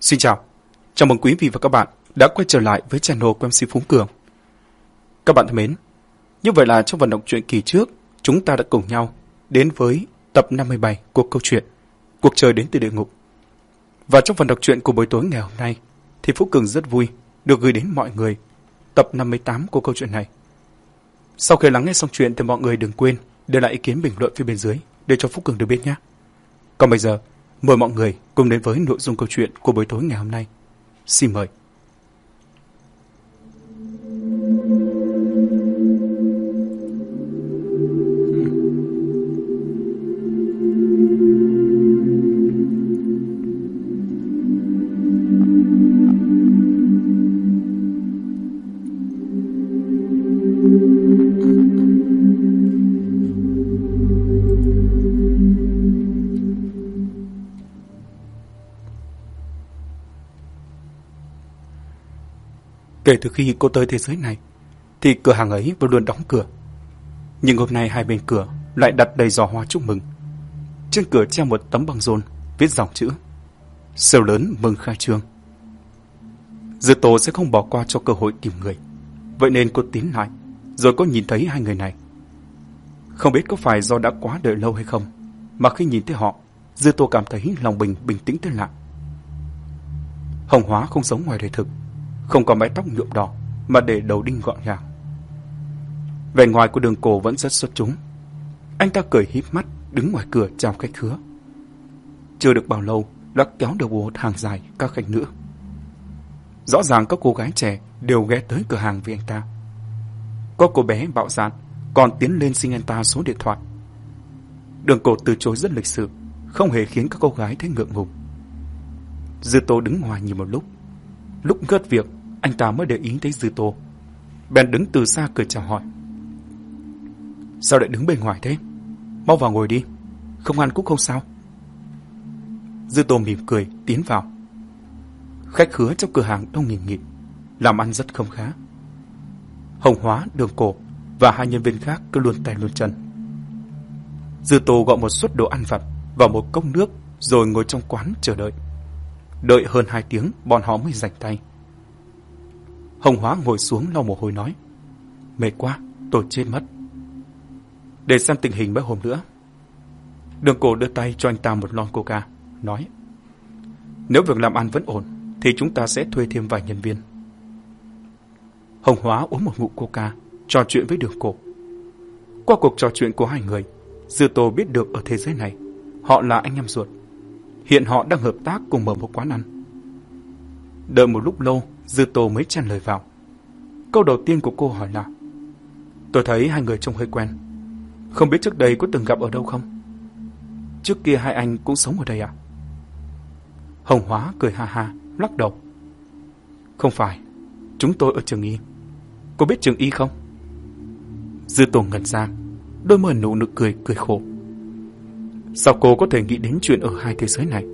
Xin chào, chào mừng quý vị và các bạn đã quay trở lại với channel của MC Phú Cường. Các bạn thân mến, như vậy là trong vận động truyện kỳ trước, chúng ta đã cùng nhau đến với tập 57 của câu chuyện Cuộc trời đến từ địa ngục. Và trong phần đọc truyện của buổi tối ngày hôm nay, thì Phú Cường rất vui được gửi đến mọi người tập 58 của câu chuyện này. Sau khi lắng nghe xong chuyện thì mọi người đừng quên để lại ý kiến bình luận phía bên dưới để cho Phú Cường được biết nhé. Còn bây giờ, mời mọi người cùng đến với nội dung câu chuyện của buổi tối ngày hôm nay. Xin mời. Kể từ khi cô tới thế giới này, thì cửa hàng ấy vẫn luôn đóng cửa. Nhưng hôm nay hai bên cửa lại đặt đầy giò hoa chúc mừng. Trên cửa treo một tấm băng rôn viết dòng chữ Sêu lớn mừng khai trương. Dư Tô sẽ không bỏ qua cho cơ hội tìm người. Vậy nên cô tiến lại, rồi cô nhìn thấy hai người này. Không biết có phải do đã quá đợi lâu hay không, mà khi nhìn thấy họ, Dư Tô cảm thấy lòng bình bình tĩnh tới lạ. Hồng Hóa không giống ngoài đời thực, không có mái tóc nhuộm đỏ, mà để đầu đinh gọn gàng. Vẻ ngoài của đường cổ vẫn rất xuất chúng. Anh ta cười híp mắt, đứng ngoài cửa chào khách khứa. Chưa được bao lâu, đã kéo được một hàng dài các khách nữ. Rõ ràng các cô gái trẻ đều ghé tới cửa hàng vì anh ta. Có cô bé bạo dạn, còn tiến lên xin anh ta số điện thoại. Đường cổ từ chối rất lịch sự, không hề khiến các cô gái thấy ngượng ngùng. Dư Tô đứng ngoài nhìn một lúc. Lúc gớt việc, anh ta mới để ý thấy Dư Tô. Bèn đứng từ xa cười chào hỏi. Sao lại đứng bên ngoài thế? Mau vào ngồi đi, không ăn cũng không sao. Dư Tô mỉm cười, tiến vào. Khách khứa trong cửa hàng đông nghìn nghịt, làm ăn rất không khá. Hồng Hóa, Đường Cổ và hai nhân viên khác cứ luôn tay luôn chân. Dư Tô gọi một suất đồ ăn vặt và một cốc nước rồi ngồi trong quán chờ đợi. Đợi hơn hai tiếng bọn họ mới rảnh tay. Hồng Hóa ngồi xuống lau mồ hôi nói. Mệt quá, tôi chết mất. Để xem tình hình mấy hôm nữa. Đường cổ đưa tay cho anh ta một lon coca, nói. Nếu việc làm ăn vẫn ổn, thì chúng ta sẽ thuê thêm vài nhân viên. Hồng Hóa uống một ngụm coca, trò chuyện với đường cổ. Qua cuộc trò chuyện của hai người, Dư Tô biết được ở thế giới này, họ là anh em ruột. Hiện họ đang hợp tác cùng mở một quán ăn. Đợi một lúc lâu, Dư Tô mới chăn lời vào. Câu đầu tiên của cô hỏi là Tôi thấy hai người trông hơi quen. Không biết trước đây có từng gặp ở đâu không? Trước kia hai anh cũng sống ở đây à? Hồng Hóa cười ha ha, lắc đầu. Không phải, chúng tôi ở trường y. Cô biết trường y không? Dư Tô ngẩn ra, đôi môi nụ nụ cười, cười khổ. Sao cô có thể nghĩ đến chuyện ở hai thế giới này?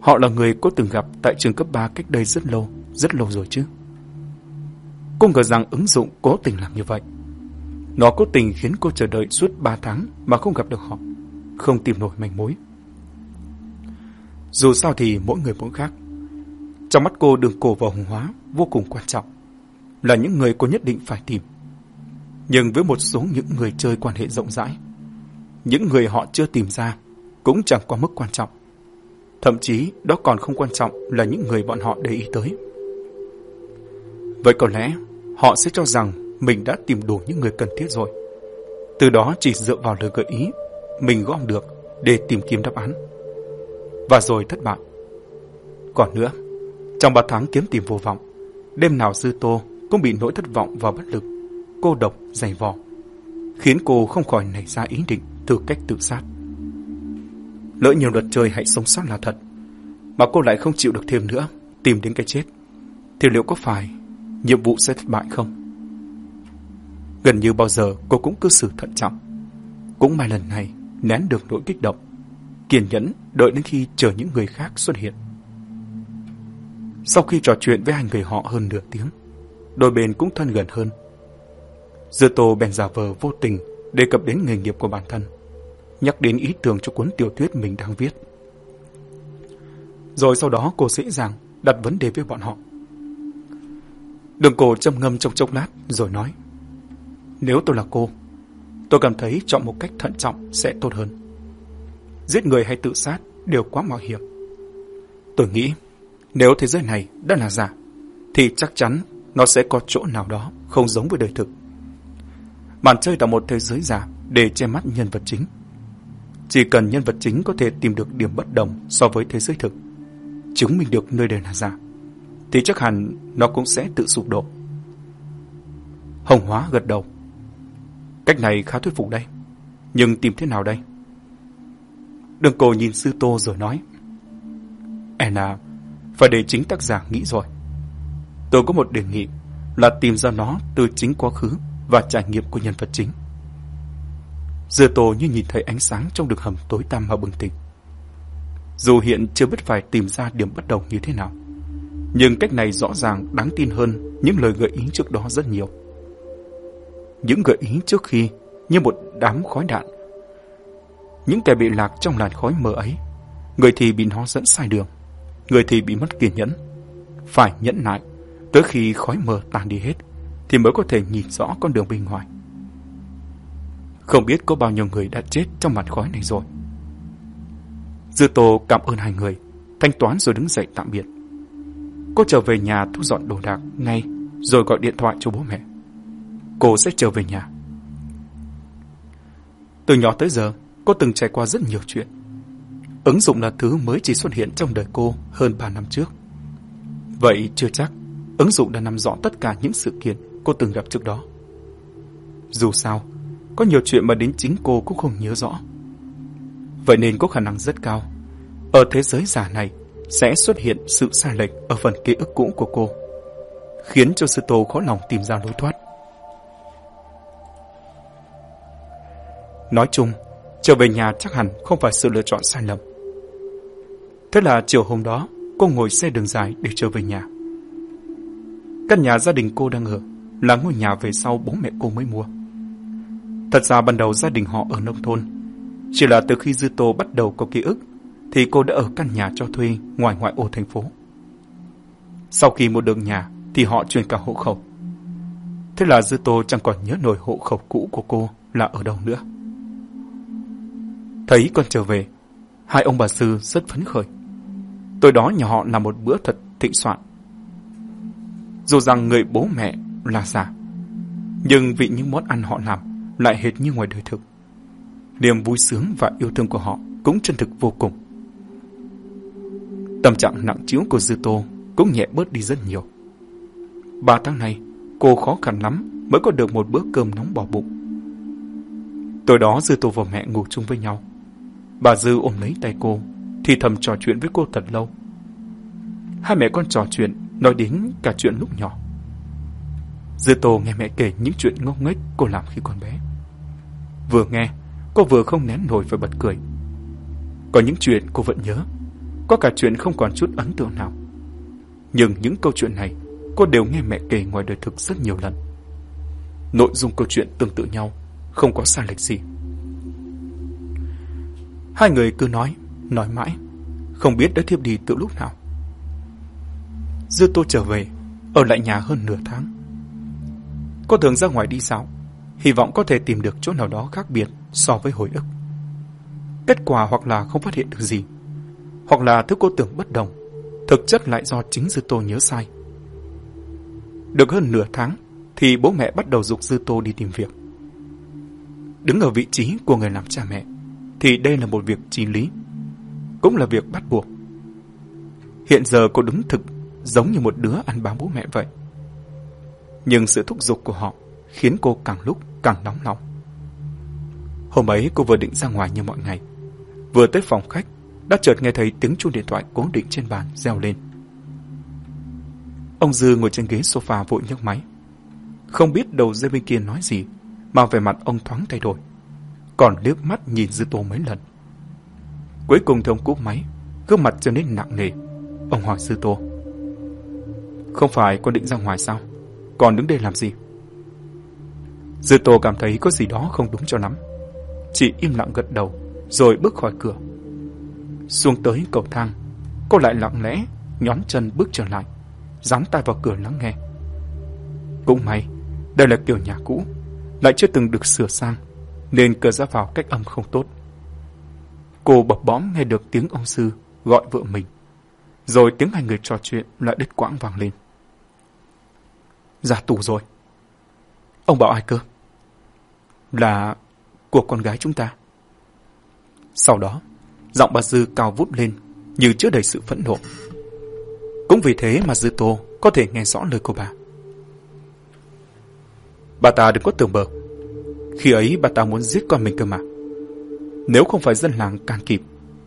Họ là người cô từng gặp tại trường cấp 3 cách đây rất lâu, rất lâu rồi chứ. Cô ngờ rằng ứng dụng cố tình làm như vậy. Nó cố tình khiến cô chờ đợi suốt 3 tháng mà không gặp được họ, không tìm nổi manh mối. Dù sao thì mỗi người mỗi khác. Trong mắt cô đường cổ và hùng hóa vô cùng quan trọng, là những người cô nhất định phải tìm. Nhưng với một số những người chơi quan hệ rộng rãi, những người họ chưa tìm ra cũng chẳng quá mức quan trọng. Thậm chí đó còn không quan trọng là những người bọn họ để ý tới. Vậy có lẽ họ sẽ cho rằng mình đã tìm đủ những người cần thiết rồi. Từ đó chỉ dựa vào lời gợi ý mình gom được để tìm kiếm đáp án. Và rồi thất bại. Còn nữa, trong 3 tháng kiếm tìm vô vọng, đêm nào Dư Tô cũng bị nỗi thất vọng và bất lực, cô độc, dày vò, khiến cô không khỏi nảy ra ý định thử cách tự sát. Lỡ nhiều luật chơi hãy sống sót là thật, mà cô lại không chịu được thêm nữa, tìm đến cái chết, thì liệu có phải nhiệm vụ sẽ thất bại không? Gần như bao giờ cô cũng cư xử thận trọng. Cũng may lần này nén được nỗi kích động, kiên nhẫn đợi đến khi chờ những người khác xuất hiện. Sau khi trò chuyện với hai người họ hơn nửa tiếng, đôi bên cũng thân gần hơn. Dư Tô bèn giả vờ vô tình đề cập đến nghề nghiệp của bản thân, nhắc đến ý tưởng cho cuốn tiểu thuyết mình đang viết. Rồi sau đó cô dễ dàng đặt vấn đề với bọn họ. Đường cổ châm ngâm trong chốc lát rồi nói. Nếu tôi là cô, tôi cảm thấy chọn một cách thận trọng sẽ tốt hơn. Giết người hay tự sát đều quá mạo hiểm. Tôi nghĩ nếu thế giới này đã là giả, thì chắc chắn nó sẽ có chỗ nào đó không giống với đời thực. Màn chơi là một thế giới giả để che mắt nhân vật chính. Chỉ cần nhân vật chính có thể tìm được điểm bất đồng so với thế giới thực, chứng minh được nơi đây là giả, thì chắc hẳn nó cũng sẽ tự sụp đổ. Hồng Hóa gật đầu. Cách này khá thuyết phục đây, nhưng tìm thế nào đây? Đường cổ nhìn sư tô rồi nói. Anna, phải để chính tác giả nghĩ rồi. Tôi có một đề nghị là tìm ra nó từ chính quá khứ và trải nghiệm của nhân vật chính. Dư Tô như nhìn thấy ánh sáng trong đường hầm tối tăm mà bừng tỉnh. Dù hiện chưa biết phải tìm ra điểm bất đồng như thế nào, nhưng cách này rõ ràng đáng tin hơn những lời gợi ý trước đó rất nhiều. Những gợi ý trước khi như một đám khói đạn. Những kẻ bị lạc trong làn khói mờ ấy, người thì bị nó dẫn sai đường, người thì bị mất kiên nhẫn. Phải nhẫn nại, tới khi khói mờ tan đi hết, thì mới có thể nhìn rõ con đường bên ngoài. Không biết có bao nhiêu người đã chết trong màn khói này rồi. Dư Tô cảm ơn hai người, thanh toán rồi đứng dậy tạm biệt. Cô trở về nhà thu dọn đồ đạc ngay, rồi gọi điện thoại cho bố mẹ. Cô sẽ trở về nhà. Từ nhỏ tới giờ, cô từng trải qua rất nhiều chuyện. Ứng dụng là thứ mới chỉ xuất hiện trong đời cô hơn 3 năm trước. Vậy chưa chắc, ứng dụng đã nắm rõ tất cả những sự kiện cô từng gặp trước đó. Dù sao, có nhiều chuyện mà đến chính cô cũng không nhớ rõ. Vậy nên có khả năng rất cao, ở thế giới giả này sẽ xuất hiện sự sai lệch ở phần ký ức cũ của cô, khiến cho sư tô khó lòng tìm ra lối thoát. Nói chung, trở về nhà chắc hẳn không phải sự lựa chọn sai lầm. Thế là chiều hôm đó, cô ngồi xe đường dài để trở về nhà. Căn nhà gia đình cô đang ở là ngôi nhà về sau bố mẹ cô mới mua. Thật ra ban đầu gia đình họ ở nông thôn. Chỉ là từ khi Dư Tô bắt đầu có ký ức, thì cô đã ở căn nhà cho thuê ngoài ngoại ô thành phố. Sau khi mua được nhà, thì họ chuyển cả hộ khẩu. Thế là Dư Tô chẳng còn nhớ nổi hộ khẩu cũ của cô là ở đâu nữa. Thấy con trở về, hai ông bà sư rất phấn khởi. Tối đó nhà họ làm một bữa thật thịnh soạn. Dù rằng người bố mẹ là giả, nhưng vì những món ăn họ làm lại hệt như ngoài đời thực. Niềm vui sướng và yêu thương của họ cũng chân thực vô cùng. Tâm trạng nặng chiếu của Dư Tô cũng nhẹ bớt đi rất nhiều. Ba tháng nay, cô khó khăn lắm mới có được một bữa cơm nóng bỏ bụng. Tối đó Dư Tô và mẹ ngủ chung với nhau. Bà Dư ôm lấy tay cô, thì thầm trò chuyện với cô thật lâu. Hai mẹ con trò chuyện, nói đến cả chuyện lúc nhỏ. Dư Tô nghe mẹ kể những chuyện ngốc nghếch cô làm khi còn bé. Vừa nghe, cô vừa không nén nổi phải bật cười. Có những chuyện cô vẫn nhớ, có cả chuyện không còn chút ấn tượng nào. Nhưng những câu chuyện này, cô đều nghe mẹ kể ngoài đời thực rất nhiều lần. Nội dung câu chuyện tương tự nhau, không có sai lệch gì. Hai người cứ nói, nói mãi, không biết đã thiếp đi từ lúc nào. Dư Tô trở về, ở lại nhà hơn nửa tháng. Cô thường ra ngoài đi dạo, hy vọng có thể tìm được chỗ nào đó khác biệt so với hồi ức. Kết quả hoặc là không phát hiện được gì, hoặc là thứ cô tưởng bất đồng, thực chất lại do chính Dư Tô nhớ sai. Được hơn nửa tháng, thì bố mẹ bắt đầu dục Dư Tô đi tìm việc. Đứng ở vị trí của người làm cha mẹ, thì đây là một việc chí lý, cũng là việc bắt buộc. Hiện giờ cô đứng thực giống như một đứa ăn bám bố mẹ vậy. Nhưng sự thúc giục của họ khiến cô càng lúc càng nóng lòng. Hôm ấy cô vừa định ra ngoài như mọi ngày. Vừa tới phòng khách, đã chợt nghe thấy tiếng chuông điện thoại cố định trên bàn reo lên. Ông Dư ngồi trên ghế sofa vội nhấc máy. Không biết đầu dây bên kia nói gì, mà về mặt ông thoáng thay đổi. Còn liếc mắt nhìn Dư Tô mấy lần. Cuối cùng thì ông cúp máy, gương mặt trở nên nặng nề. Ông hỏi Dư Tô. Không phải con định ra ngoài sao? Còn đứng đây làm gì? Dư Tô cảm thấy có gì đó không đúng cho lắm. Chỉ im lặng gật đầu, rồi bước khỏi cửa. Xuống tới cầu thang, cô lại lặng lẽ nhón chân bước trở lại, dán tay vào cửa lắng nghe. Cũng may, đây là kiểu nhà cũ, lại chưa từng được sửa sang, nên cửa ra vào cách âm không tốt. Cô bập bõm nghe được tiếng ông sư gọi vợ mình, rồi tiếng hai người trò chuyện lại đứt quãng vang lên. Ra tù rồi. Ông bảo ai cơ? Là của con gái chúng ta. Sau đó, giọng bà Dư cao vút lên như chứa đầy sự phẫn nộ. Cũng vì thế mà Dư Tô có thể nghe rõ lời của bà. Bà ta đừng có tưởng bờ. Khi ấy bà ta muốn giết con mình cơ mà. Nếu không phải dân làng can kịp,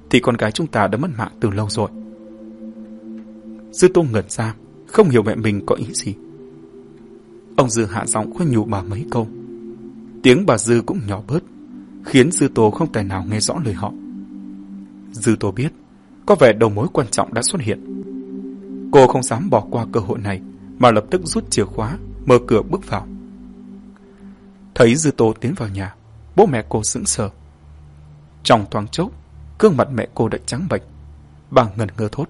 thì con gái chúng ta đã mất mạng từ lâu rồi. Dư Tô ngẩn ra, không hiểu mẹ mình có ý gì. Ông Dư hạ giọng khuyên nhủ bà mấy câu. Tiếng bà Dư cũng nhỏ bớt, khiến Dư Tô không thể nào nghe rõ lời họ. Dư Tô biết, có vẻ đầu mối quan trọng đã xuất hiện. Cô không dám bỏ qua cơ hội này, mà lập tức rút chìa khóa, mở cửa bước vào. Thấy Dư Tô tiến vào nhà, bố mẹ cô sững sờ. Trong thoáng chốc, gương mặt mẹ cô đã trắng bệch. Bà ngần ngơ thốt.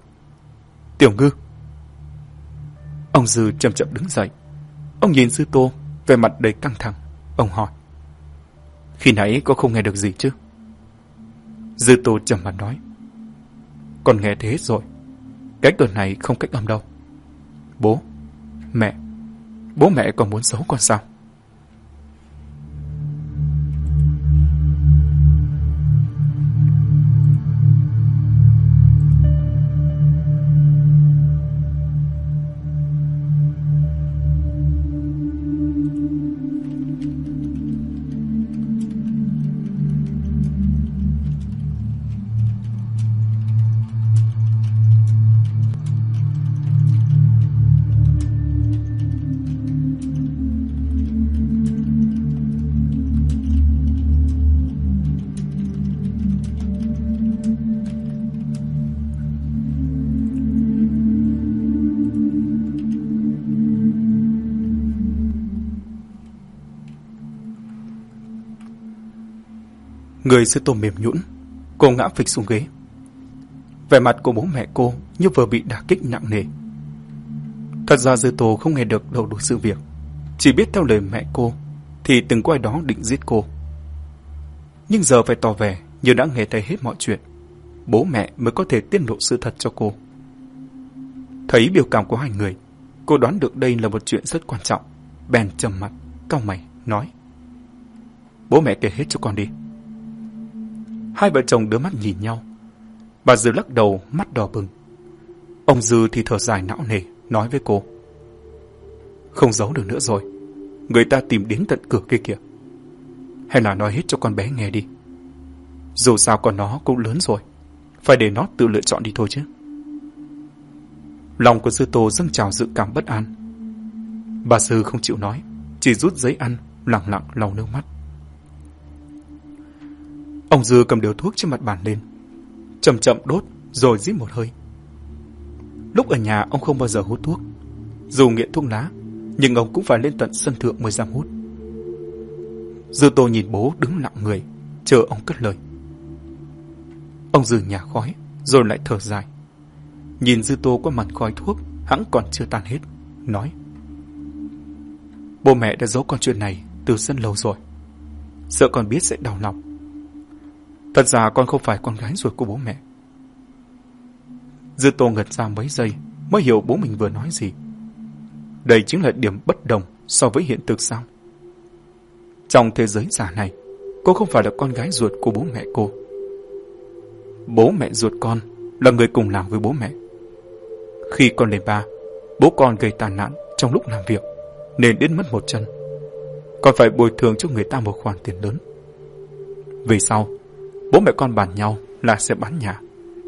Tiểu ngư. Ông Dư chậm chậm đứng dậy. Ông nhìn Dư Tô, về mặt đầy căng thẳng. Ông hỏi. Khi nãy có không nghe được gì chứ? Dư Tô trầm mặt nói. Con nghe thế rồi. Cái tuần này không cách âm đâu. Bố, mẹ, bố mẹ còn muốn giấu con sao? Người sư tổ mềm nhũn, cô ngã phịch xuống ghế. Vẻ mặt của bố mẹ cô như vừa bị đả kích nặng nề. Thật ra Dư Tô không nghe được đầu đuôi sự việc, chỉ biết theo lời mẹ cô thì từng có ai đó định giết cô. Nhưng giờ phải tỏ vẻ như đã nghe thấy hết mọi chuyện, bố mẹ mới có thể tiết lộ sự thật cho cô. Thấy biểu cảm của hai người, cô đoán được đây là một chuyện rất quan trọng, bèn trầm mặt, cau mày, nói: "Bố mẹ kể hết cho con đi." Hai vợ chồng đưa mắt nhìn nhau. Bà Dư lắc đầu, mắt đỏ bừng. Ông Dư thì thở dài não nề, nói với cô. Không giấu được nữa rồi. Người ta tìm đến tận cửa kia kìa. Hay là nói hết cho con bé nghe đi. Dù sao con nó cũng lớn rồi. Phải để nó tự lựa chọn đi thôi chứ. Lòng của Dư Tô dâng trào dự cảm bất an. Bà Sư không chịu nói, chỉ rút giấy ăn, lặng lặng lau nước mắt. Ông Dư cầm điều thuốc trên mặt bàn lên. Chậm chậm đốt, rồi rít một hơi. Lúc ở nhà ông không bao giờ hút thuốc. Dù nghiện thuốc lá, nhưng ông cũng phải lên tận sân thượng mới dám hút. Dư tô nhìn bố đứng lặng người, chờ ông cất lời. Ông Dư nhà khói, rồi lại thở dài. Nhìn Dư tô qua màn khói thuốc, hãng còn chưa tan hết, nói. Bố mẹ đã giấu con chuyện này từ rất lâu rồi. Sợ con biết sẽ đau lòng. Thật ra con không phải con gái ruột của bố mẹ. Dư Tô ngật ra mấy giây mới hiểu bố mình vừa nói gì. Đây chính là điểm bất đồng so với hiện thực sao? Trong thế giới giả này, cô không phải là con gái ruột của bố mẹ cô. Bố mẹ ruột con là người cùng làm với bố mẹ. Khi con lên ba, bố con gây tàn nạn trong lúc làm việc, nên đến mất một chân. Còn phải bồi thường cho người ta một khoản tiền lớn. Về sau, bố mẹ con bàn nhau là sẽ bán nhà,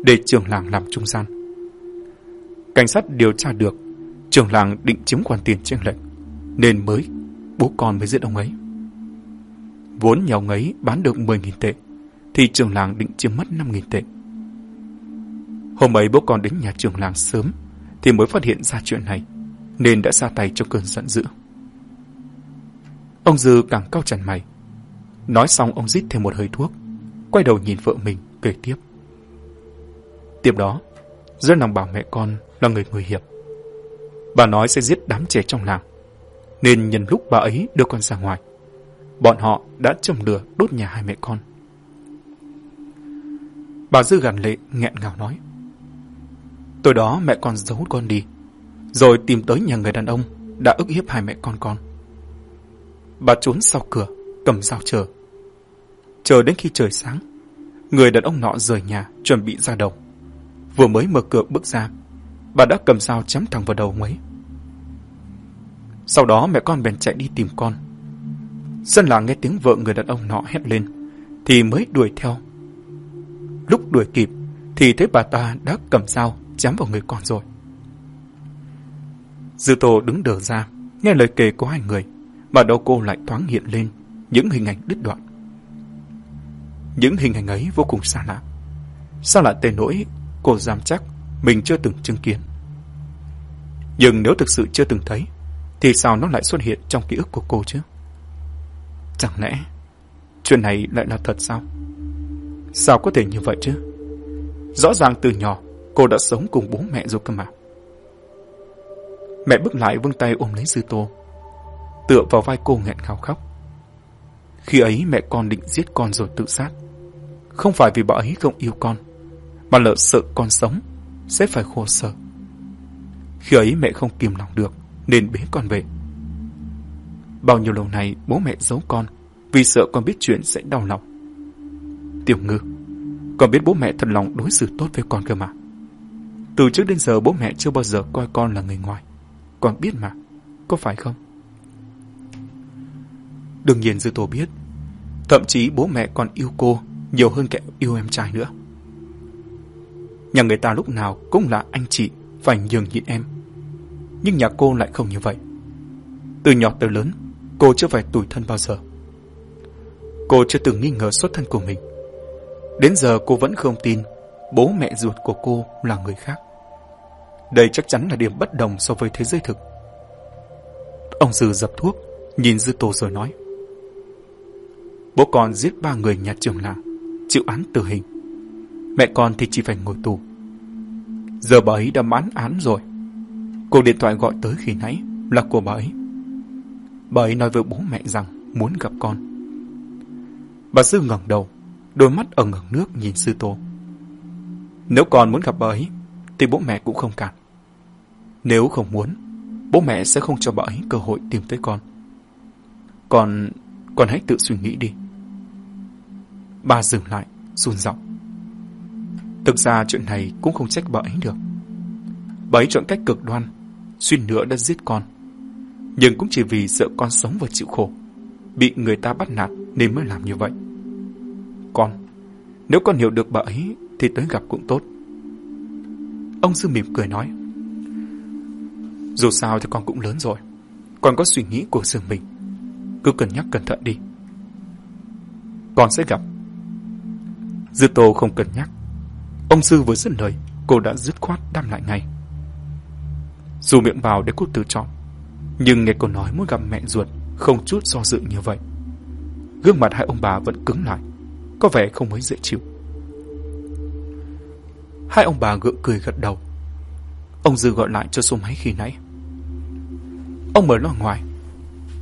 để trường làng làm trung gian. Cảnh sát điều tra được, trường làng định chiếm khoản tiền trên lệnh, nên mới bố con mới giết ông ấy. Vốn nhà ông ấy bán được 10.000 tệ, thì trường làng định chiếm mất 5.000 tệ. Hôm ấy bố con đến nhà trường làng sớm, thì mới phát hiện ra chuyện này, nên đã ra tay cho cơn giận dữ. Ông Dư càng cau chặt mày. Nói xong ông rít thêm một hơi thuốc, quay đầu nhìn vợ mình, kể tiếp. Tiếp đó, rất lòng bảo mẹ con là người nguy hiểm. Bà nói sẽ giết đám trẻ trong làng, nên nhân lúc bà ấy đưa con ra ngoài, bọn họ đã châm lửa đốt nhà hai mẹ con. Bà Dư gằn lệ nghẹn ngào nói. Tối đó mẹ con giấu con đi, rồi tìm tới nhà người đàn ông đã ức hiếp hai mẹ con con. Bà trốn sau cửa, cầm dao chờ. Chờ đến khi trời sáng, người đàn ông nọ rời nhà chuẩn bị ra đầu. Vừa mới mở cửa bước ra, bà đã cầm dao chém thẳng vào đầu mấy. Sau đó mẹ con bèn chạy đi tìm con. Dân làng nghe tiếng vợ người đàn ông nọ hét lên, thì mới đuổi theo. Lúc đuổi kịp, thì thấy bà ta đã cầm dao chém vào người con rồi. Dư Tô đứng đờ ra, nghe lời kể của hai người, mà đầu cô lại thoáng hiện lên những hình ảnh đứt đoạn. Những hình ảnh ấy vô cùng xa lạ. Sao lại tên nỗi cô dám chắc mình chưa từng chứng kiến. Nhưng nếu thực sự chưa từng thấy, thì sao nó lại xuất hiện trong ký ức của cô chứ? Chẳng lẽ chuyện này lại là thật sao? Sao có thể như vậy chứ? Rõ ràng từ nhỏ cô đã sống cùng bố mẹ rồi cơ mà. Mẹ bước lại vươn tay ôm lấy Dư Tô, tựa vào vai cô nghẹn ngào khóc. Khi ấy mẹ con định giết con rồi tự sát. Không phải vì bà ấy không yêu con, mà lỡ sợ con sống, sẽ phải khổ sở. Khi ấy mẹ không kìm lòng được, nên bế con về. Bao nhiêu lâu nay bố mẹ giấu con, vì sợ con biết chuyện sẽ đau lòng. Tiểu ngư, con biết bố mẹ thật lòng đối xử tốt với con cơ mà. Từ trước đến giờ bố mẹ chưa bao giờ coi con là người ngoài. Con biết mà, có phải không? Đương nhiên Dư Tô biết. Thậm chí bố mẹ còn yêu cô nhiều hơn kẻ yêu em trai nữa. Nhà người ta lúc nào cũng là anh chị phải nhường nhịn em. Nhưng nhà cô lại không như vậy. Từ nhỏ tới lớn, cô chưa phải tủi thân bao giờ. Cô chưa từng nghi ngờ xuất thân của mình. Đến giờ cô vẫn không tin bố mẹ ruột của cô là người khác. Đây chắc chắn là điểm bất đồng so với thế giới thực. Ông Dư dập thuốc, nhìn Dư Tô rồi nói. Bố con giết ba người nhà trường làng, chịu án tử hình. Mẹ con thì chỉ phải ngồi tù. Giờ bà ấy đã mãn án rồi. Cuộc điện thoại gọi tới khi nãy là của bà ấy. Bà ấy nói với bố mẹ rằng muốn gặp con. Bà sư ngẩng đầu, đôi mắt ẩn ẩn nước nhìn Sư Tô. Nếu con muốn gặp bà ấy, thì bố mẹ cũng không cản. Nếu không muốn, bố mẹ sẽ không cho bà ấy cơ hội tìm tới con. còn con hãy tự suy nghĩ đi. Bà dừng lại, run giọng. Thực ra chuyện này cũng không trách bà ấy được. Bà ấy chọn cách cực đoan, suy nữa đã giết con. Nhưng cũng chỉ vì sợ con sống và chịu khổ, bị người ta bắt nạt nên mới làm như vậy. Con, nếu con hiểu được bà ấy thì tới gặp cũng tốt. Ông sư mỉm cười nói. Dù sao thì con cũng lớn rồi, con có suy nghĩ của riêng mình. Cứ cân nhắc cẩn thận đi. Con sẽ gặp. Dư Tô không cân nhắc. Ông sư vừa dứt lời, cô đã dứt khoát đam lại ngay. Dù miệng vào để cô tự chọn, nhưng nghe cô nói muốn gặp mẹ ruột không chút do dự như vậy. Gương mặt hai ông bà vẫn cứng lại, có vẻ không mấy dễ chịu. Hai ông bà gượng cười gật đầu. Ông Dư gọi lại cho số máy khi nãy. Ông mở loa ngoài.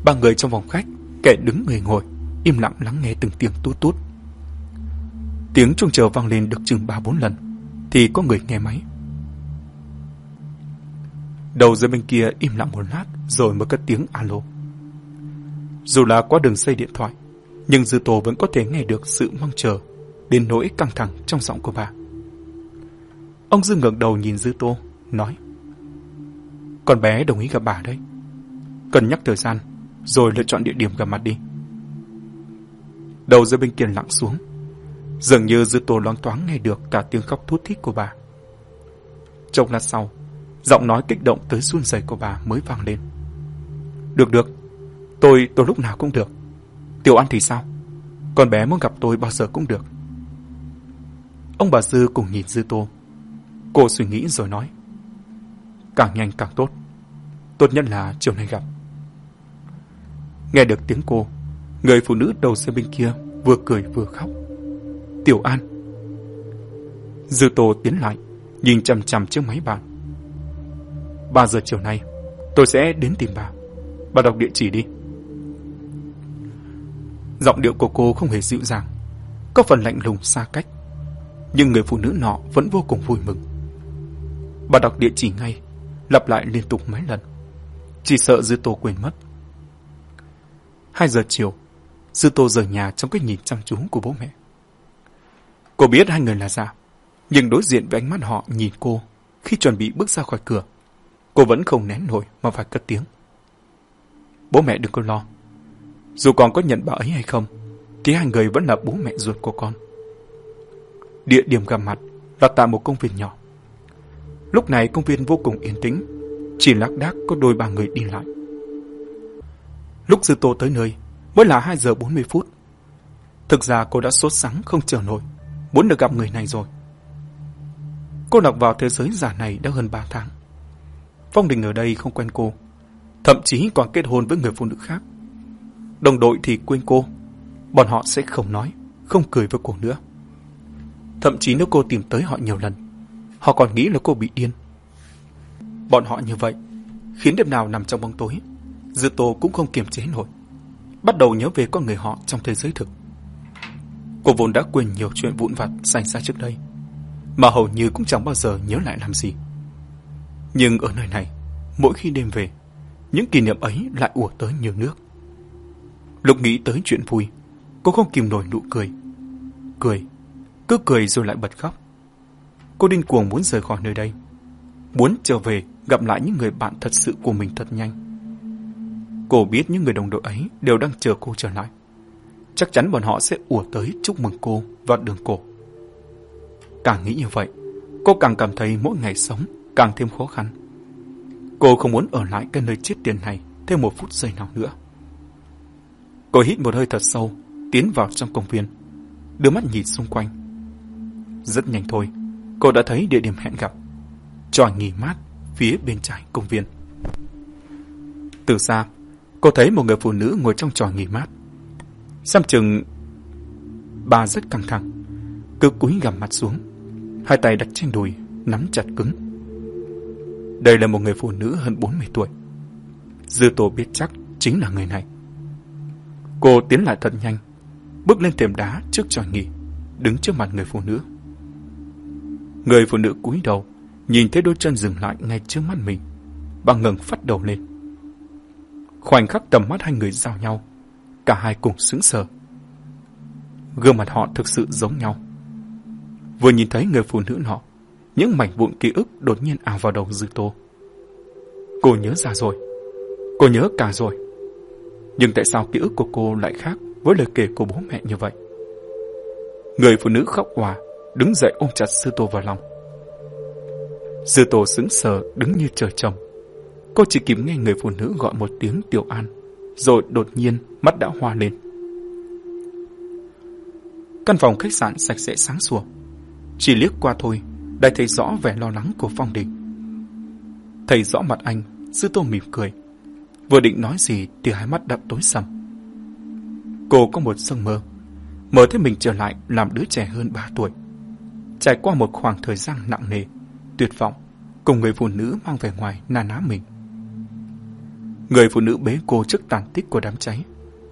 Ba người trong vòng khách, kẻ đứng người ngồi, im lặng lắng nghe từng tiếng tút tút. Tiếng chuông chờ vang lên được chừng ba bốn lần, thì có người nghe máy. Đầu dây bên kia im lặng một lát rồi mới cất tiếng alo. Dù là qua đường dây điện thoại, nhưng Dư Tô vẫn có thể nghe được sự mong chờ, đến nỗi căng thẳng trong giọng của bà. Ông Dư ngẩng đầu nhìn Dư Tô, nói. Con bé đồng ý gặp bà đấy. Cần nhắc thời gian, rồi lựa chọn địa điểm gặp mặt đi. Đầu dây bên kia lặng xuống. Dường như Dư Tô loáng thoáng nghe được cả tiếng khóc thút thít của bà. Trong lát sau, giọng nói kích động tới run rẩy của bà mới vang lên. Được được, tôi tôi lúc nào cũng được. Tiểu An thì sao? Con bé muốn gặp tôi bao giờ cũng được. Ông bà Dư cùng nhìn Dư Tô. Cô suy nghĩ rồi nói. Càng nhanh càng tốt. Tốt nhất là chiều nay gặp. Nghe được tiếng cô, người phụ nữ đầu xe bên kia vừa cười vừa khóc. Tiểu An. Dư Tô tiến lại, nhìn chằm chằm chiếc máy bàn. Ba giờ chiều nay, tôi sẽ đến tìm bà. Bà đọc địa chỉ đi. Giọng điệu của cô không hề dịu dàng, có phần lạnh lùng xa cách. Nhưng người phụ nữ nọ vẫn vô cùng vui mừng. Bà đọc địa chỉ ngay, lặp lại liên tục mấy lần. Chỉ sợ Dư Tô quên mất. Hai giờ chiều, Dư Tô rời nhà trong cái nhìn chăm chú của bố mẹ. Cô biết hai người là giả, nhưng đối diện với ánh mắt họ nhìn cô khi chuẩn bị bước ra khỏi cửa, cô vẫn không nén nổi mà phải cất tiếng. Bố mẹ đừng có lo. Dù con có nhận bà ấy hay không, thì hai người vẫn là bố mẹ ruột của con. Địa điểm gặp mặt là tại một công viên nhỏ. Lúc này công viên vô cùng yên tĩnh, chỉ lác đác có đôi ba người đi lại. Lúc Dư Tô tới nơi, mới là 2 giờ 40 phút. Thực ra cô đã sốt sắng không chờ nổi, muốn được gặp người này rồi. Cô lạc vào thế giới giả này đã hơn 3 tháng. Phong Đình ở đây không quen cô, thậm chí còn kết hôn với người phụ nữ khác. Đồng đội thì quên cô, bọn họ sẽ không nói, không cười với cô nữa. Thậm chí nếu cô tìm tới họ nhiều lần, họ còn nghĩ là cô bị điên. Bọn họ như vậy, khiến đêm nào nằm trong bóng tối, Dư Tô cũng không kiềm chế nổi. Bắt đầu nhớ về con người họ trong thế giới thực. Cô vốn đã quên nhiều chuyện vụn vặt xảy ra trước đây, mà hầu như cũng chẳng bao giờ nhớ lại làm gì. Nhưng ở nơi này, mỗi khi đêm về, những kỷ niệm ấy lại ùa tới nhiều nước. Lúc nghĩ tới chuyện vui, cô không kìm nổi nụ cười. Cười, cứ cười rồi lại bật khóc. Cô điên cuồng muốn rời khỏi nơi đây. Muốn trở về gặp lại những người bạn thật sự của mình thật nhanh. Cô biết những người đồng đội ấy đều đang chờ cô trở lại. Chắc chắn bọn họ sẽ ùa tới chúc mừng cô và đường cổ. Càng nghĩ như vậy, cô càng cảm thấy mỗi ngày sống càng thêm khó khăn. Cô không muốn ở lại cái nơi chết tiền này thêm một phút giây nào nữa. Cô hít một hơi thật sâu, tiến vào trong công viên, đưa mắt nhìn xung quanh. Rất nhanh thôi, cô đã thấy địa điểm hẹn gặp. Tròi nghỉ mát phía bên trái công viên. Từ xa, cô thấy một người phụ nữ ngồi trong tròi nghỉ mát. Xem chừng bà rất căng thẳng, cứ cúi gằm mặt xuống, hai tay đặt trên đùi, nắm chặt cứng. Đây là một người phụ nữ hơn 40 tuổi. Dư tổ biết chắc chính là người này. Cô tiến lại thật nhanh, bước lên thềm đá trước tròi nghỉ, đứng trước mặt người phụ nữ. Người phụ nữ cúi đầu, nhìn thấy đôi chân dừng lại ngay trước mắt mình. Bà ngừng phát đầu lên. Khoảnh khắc tầm mắt hai người giao nhau, cả hai cùng sững sờ. Gương mặt họ thực sự giống nhau. Vừa nhìn thấy người phụ nữ nọ, những mảnh vụn ký ức đột nhiên ào vào đầu Dư Tô. Cô nhớ ra rồi. Cô nhớ cả rồi. Nhưng tại sao ký ức của cô lại khác với lời kể của bố mẹ như vậy? Người phụ nữ khóc hòa, đứng dậy ôm chặt Sư Tô vào lòng. Sư Tô sững sờ đứng như trời trồng. Cô chỉ kịp nghe người phụ nữ gọi một tiếng Tiểu An, rồi đột nhiên mắt đã hoa lên. Căn phòng khách sạn sạch sẽ sáng sủa. Chỉ liếc qua thôi, đã thấy rõ vẻ lo lắng của Phong Đình. Thấy rõ mặt anh, Sư Tô mỉm cười. Vừa định nói gì thì hai mắt đã tối sầm. Cô có một giấc mơ, mơ thấy mình trở lại làm đứa trẻ hơn 3 tuổi. Trải qua một khoảng thời gian nặng nề, tuyệt vọng, cùng người phụ nữ mang về ngoài na ná mình. Người phụ nữ bế cô trước tàn tích của đám cháy,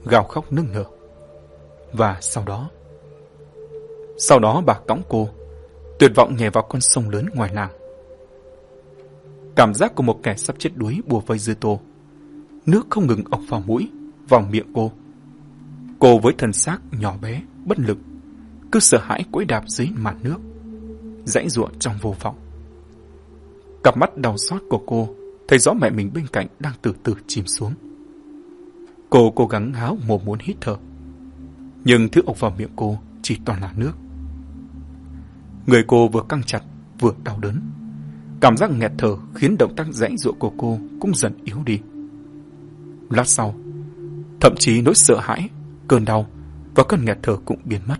gào khóc nức nở. Và sau đó... Sau đó bà cõng cô, tuyệt vọng nhảy vào con sông lớn ngoài làng. Cảm giác của một kẻ sắp chết đuối bùa vây dư tô. Nước không ngừng ọc vào mũi, vào miệng cô. Cô với thân xác nhỏ bé, bất lực, cứ sợ hãi quẫy đạp dưới mặt nước, dãy ruộng trong vô vọng. Cặp mắt đau xót của cô thấy rõ mẹ mình bên cạnh đang từ từ chìm xuống. Cô cố gắng háo mồm muốn hít thở. Nhưng thứ ộc vào miệng cô chỉ toàn là nước. Người cô vừa căng chặt, vừa đau đớn. Cảm giác nghẹt thở khiến động tác rãnh ruộng của cô cũng dần yếu đi. Lát sau, thậm chí nỗi sợ hãi, cơn đau và cơn nghẹt thở cũng biến mất.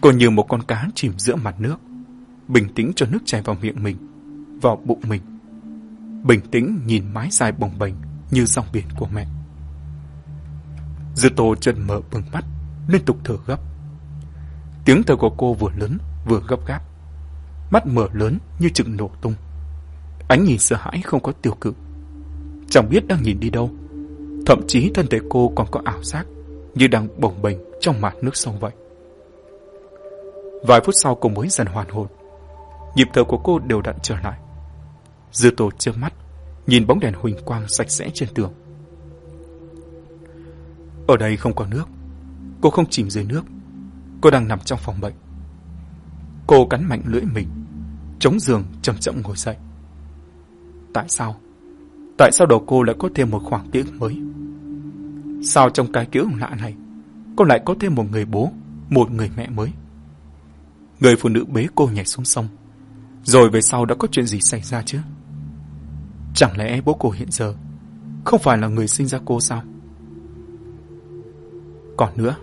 Cô như một con cá chìm giữa mặt nước, bình tĩnh cho nước chảy vào miệng mình, vào bụng mình bình tĩnh nhìn mái dài bồng bềnh như dòng biển của mẹ. Dư tô chân mở bừng mắt, liên tục thở gấp. Tiếng thở của cô vừa lớn vừa gấp gáp. mắt mở lớn như chừng nổ tung. Ánh nhìn sợ hãi không có tiêu cự. Chẳng biết đang nhìn đi đâu. Thậm chí thân thể cô còn có ảo giác như đang bồng bềnh trong mặt nước sông vậy. Vài phút sau cô mới dần hoàn hồn. Nhịp thở của cô đều đặn trở lại. Dư tô chớp mắt, nhìn bóng đèn huỳnh quang sạch sẽ trên tường. Ở đây không có nước. Cô không chìm dưới nước. Cô đang nằm trong phòng bệnh. Cô cắn mạnh lưỡi mình, chống giường chậm chậm ngồi dậy. Tại sao? Tại sao đầu cô lại có thêm một khoảng tiếng mới? Sao trong cái ký ức lạ này, cô lại có thêm một người bố, một người mẹ mới? Người phụ nữ bế cô nhảy xuống sông. Rồi về sau đã có chuyện gì xảy ra chứ? Chẳng lẽ bố cô hiện giờ không phải là người sinh ra cô sao? Còn nữa,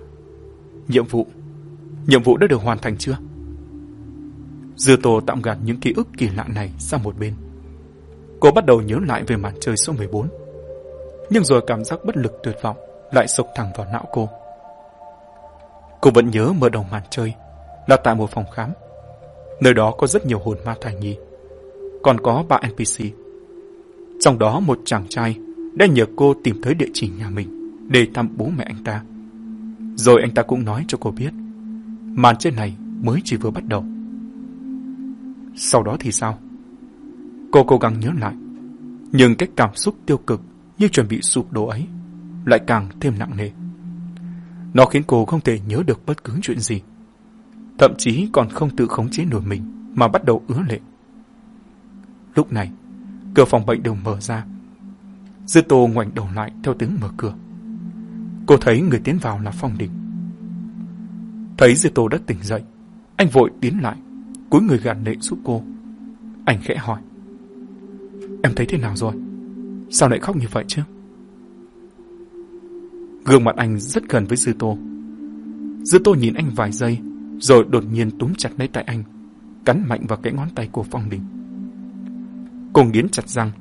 nhiệm vụ, nhiệm vụ đã được hoàn thành chưa? Dư Tô tạm gạt những ký ức kỳ lạ này sang một bên. Cô bắt đầu nhớ lại về màn chơi số 14. Nhưng rồi cảm giác bất lực tuyệt vọng lại sộc thẳng vào não cô. Cô vẫn nhớ mở đầu màn chơi là tại một phòng khám. Nơi đó có rất nhiều hồn ma thai nhi. Còn có ba NPC. Trong đó một chàng trai đã nhờ cô tìm tới địa chỉ nhà mình để thăm bố mẹ anh ta. Rồi anh ta cũng nói cho cô biết màn trên này mới chỉ vừa bắt đầu. Sau đó thì sao? Cô cố gắng nhớ lại. Nhưng cái cảm xúc tiêu cực như chuẩn bị sụp đổ ấy lại càng thêm nặng nề. Nó khiến cô không thể nhớ được bất cứ chuyện gì. Thậm chí còn không tự khống chế nổi mình mà bắt đầu ứa lệ. Lúc này, cửa phòng bệnh đều mở ra. Dư Tô ngoảnh đầu lại theo tiếng mở cửa. Cô thấy người tiến vào là Phong Đình. Thấy Dư Tô đã tỉnh dậy, anh vội tiến lại, cúi người gạt lệ giúp cô. Anh khẽ hỏi. Em thấy thế nào rồi? Sao lại khóc như vậy chứ? Gương mặt anh rất gần với Dư Tô. Dư Tô nhìn anh vài giây, rồi đột nhiên túm chặt lấy tay anh, cắn mạnh vào cái ngón tay của Phong Đình. Cô nghiến chặt răng,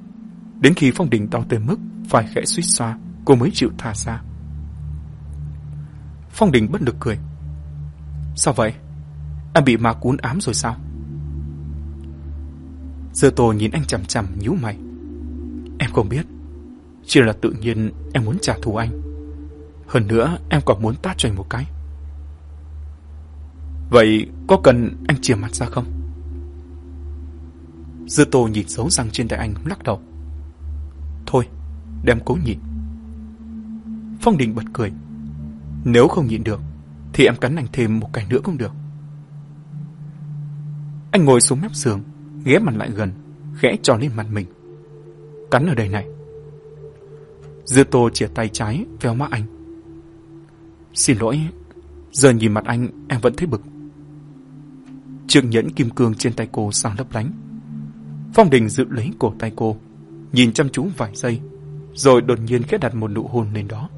đến khi Phong Đình đau tới mức phải khẽ suýt xoa, cô mới chịu thả ra. Phong Đình bất lực cười. Sao vậy? Em bị ma cún ám rồi sao? Dư Tô nhìn anh chằm chằm nhíu mày. Em không biết. Chỉ là tự nhiên em muốn trả thù anh. Hơn nữa em còn muốn tát cho anh một cái. Vậy có cần anh chìa mặt ra không? Dư Tô nhìn dấu răng trên tay anh lắc đầu. Thôi, đem cố nhịn. Phong Đình bật cười. Nếu không nhịn được, thì em cắn anh thêm một cái nữa cũng được. Anh ngồi xuống mép giường, ghé mặt lại gần, khẽ tròn lên mặt mình. Cắn ở đây này. Dư Tô chìa tay trái véo má anh. Xin lỗi, giờ nhìn mặt anh em vẫn thấy bực. Chiếc nhẫn kim cương trên tay cô sang lấp lánh. Phong Đình giữ lấy cổ tay cô, nhìn chăm chú vài giây, rồi đột nhiên khẽ đặt một nụ hôn lên đó.